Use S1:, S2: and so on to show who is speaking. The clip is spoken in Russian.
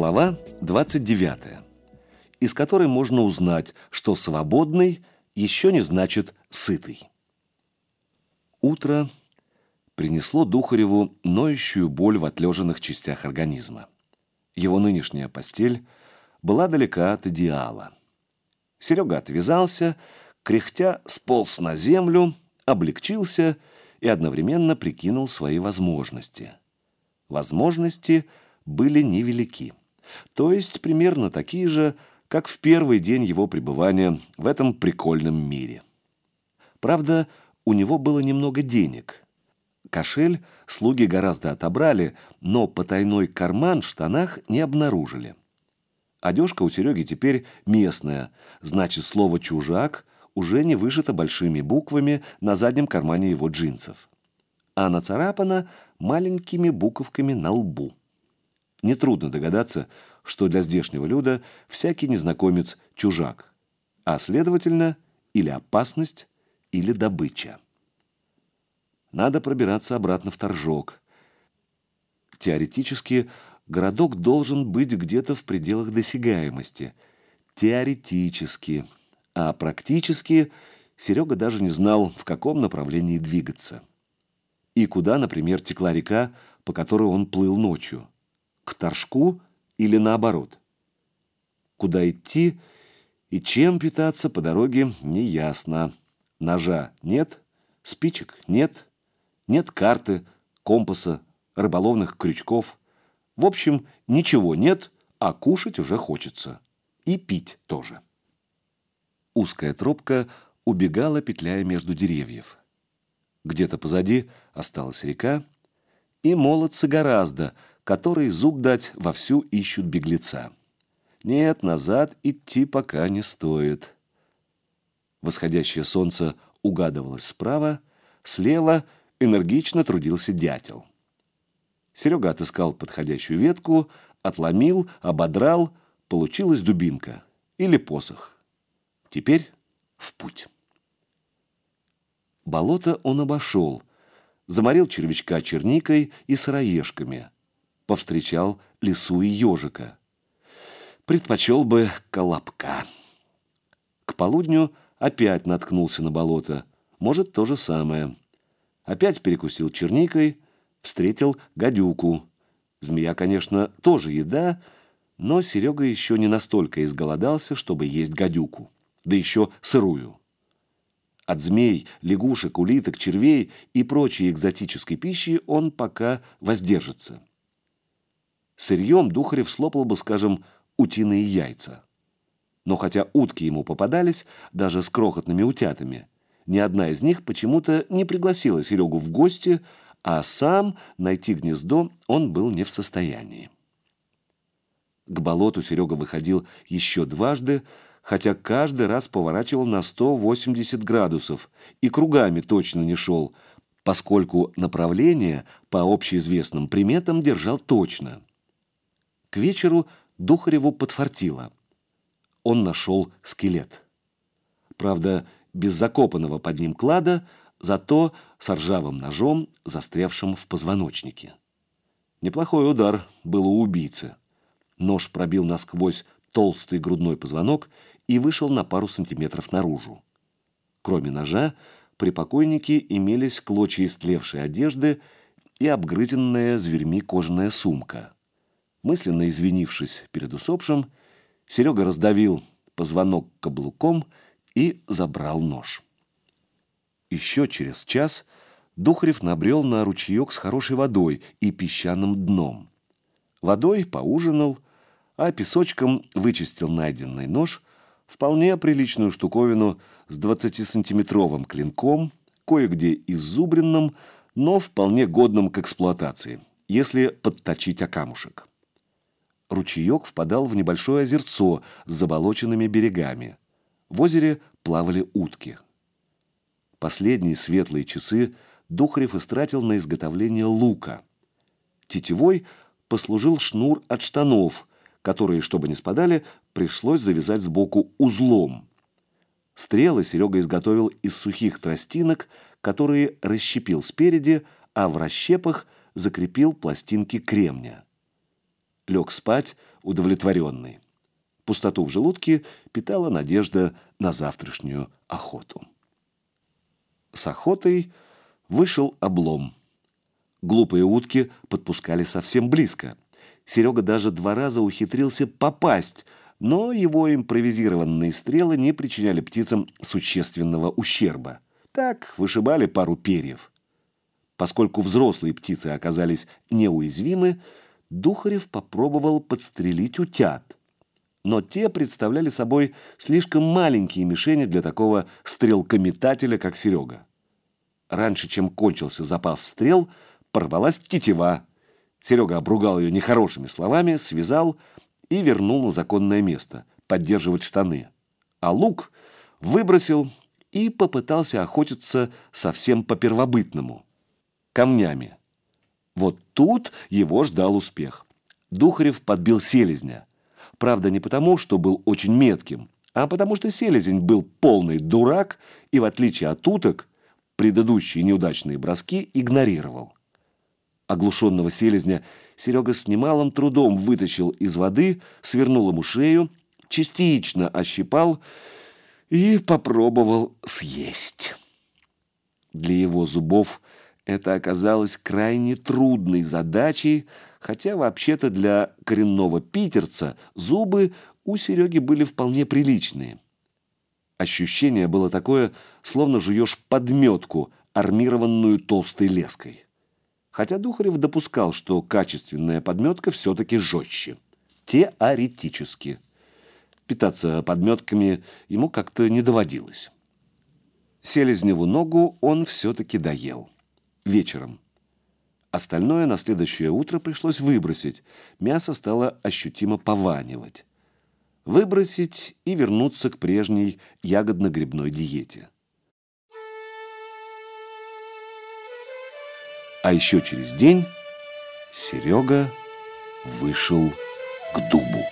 S1: Глава 29, из которой можно узнать, что свободный еще не значит сытый. Утро принесло Духареву ноющую боль в отлеженных частях организма. Его нынешняя постель была далека от идеала. Серега отвязался, кряхтя сполз на землю, облегчился и одновременно прикинул свои возможности. Возможности были невелики, то есть примерно такие же, как в первый день его пребывания в этом прикольном мире. Правда, у него было немного денег. Кошель слуги гораздо отобрали, но потайной карман в штанах не обнаружили. Одежка у Сереги теперь местная, значит, слово «чужак» уже не вышито большими буквами на заднем кармане его джинсов, а нацарапано маленькими буковками на лбу. Нетрудно догадаться, что для здешнего люда всякий незнакомец – чужак, а, следовательно, или опасность, или добыча. Надо пробираться обратно в Торжок. Теоретически, городок должен быть где-то в пределах досягаемости. Теоретически – а практически Серега даже не знал, в каком направлении двигаться. И куда, например, текла река, по которой он плыл ночью. К Торжку или наоборот. Куда идти и чем питаться по дороге, неясно. Ножа нет, спичек нет, нет карты, компаса, рыболовных крючков. В общем, ничего нет, а кушать уже хочется. И пить тоже. Узкая тропка убегала, петляя между деревьев. Где-то позади осталась река, и молодцы гораздо, которые зуб дать вовсю ищут беглеца. Нет, назад идти пока не стоит. Восходящее солнце угадывалось справа, слева энергично трудился дятел. Серега отыскал подходящую ветку, отломил, ободрал, получилась дубинка или посох. Теперь в путь. Болото он обошел, заморил червячка черникой и сыроежками, повстречал лису и ежика. Предпочел бы колобка. К полудню опять наткнулся на болото, может, то же самое. Опять перекусил черникой, встретил гадюку. Змея, конечно, тоже еда, но Серега еще не настолько изголодался, чтобы есть гадюку да еще сырую. От змей, лягушек, улиток, червей и прочей экзотической пищи он пока воздержится. Сырьем Духарев слопал бы, скажем, утиные яйца. Но хотя утки ему попадались, даже с крохотными утятами, ни одна из них почему-то не пригласила Серегу в гости, а сам найти гнездо он был не в состоянии. К болоту Серега выходил еще дважды, хотя каждый раз поворачивал на 180 градусов и кругами точно не шел, поскольку направление по общеизвестным приметам держал точно. К вечеру Духареву подфартило. Он нашел скелет. Правда, без закопанного под ним клада, зато с ржавым ножом, застрявшим в позвоночнике. Неплохой удар был у убийцы. Нож пробил насквозь толстый грудной позвонок и вышел на пару сантиметров наружу. Кроме ножа, при покойнике имелись клочья истлевшей одежды и обгрызенная зверьми кожаная сумка. Мысленно извинившись перед усопшим, Серега раздавил позвонок каблуком и забрал нож. Еще через час Духарев набрел на ручеек с хорошей водой и песчаным дном. Водой поужинал, а песочком вычистил найденный нож, вполне приличную штуковину с 20-сантиметровым клинком, кое-где иззубренным, но вполне годным к эксплуатации, если подточить о камушек. Ручеек впадал в небольшое озерцо с заболоченными берегами. В озере плавали утки. Последние светлые часы Духарев истратил на изготовление лука. Тетевой послужил шнур от штанов – которые, чтобы не спадали, пришлось завязать сбоку узлом. Стрелы Серега изготовил из сухих тростинок, которые расщепил спереди, а в расщепах закрепил пластинки кремня. Лег спать удовлетворенный. Пустоту в желудке питала надежда на завтрашнюю охоту. С охотой вышел облом. Глупые утки подпускали совсем близко. Серега даже два раза ухитрился попасть, но его импровизированные стрелы не причиняли птицам существенного ущерба. Так вышибали пару перьев. Поскольку взрослые птицы оказались неуязвимы, Духарев попробовал подстрелить утят. Но те представляли собой слишком маленькие мишени для такого стрелкометателя, как Серега. Раньше, чем кончился запас стрел, порвалась тетива. Серега обругал ее нехорошими словами, связал и вернул на законное место, поддерживать штаны. А лук выбросил и попытался охотиться совсем по-первобытному. Камнями. Вот тут его ждал успех. Духарев подбил селезня. Правда, не потому, что был очень метким, а потому что селезень был полный дурак и, в отличие от уток, предыдущие неудачные броски игнорировал. Оглушенного селезня Серега с немалым трудом вытащил из воды, свернул ему шею, частично ощипал и попробовал съесть. Для его зубов это оказалось крайне трудной задачей, хотя вообще-то для коренного питерца зубы у Сереги были вполне приличные. Ощущение было такое, словно жуешь подметку, армированную толстой леской хотя Духарев допускал, что качественная подметка все-таки жестче. Теоретически. Питаться подметками ему как-то не доводилось. Селезневу ногу он все-таки доел. Вечером. Остальное на следующее утро пришлось выбросить. Мясо стало ощутимо пованивать. Выбросить и вернуться к прежней ягодно-грибной диете. А еще через день Серега вышел к дубу.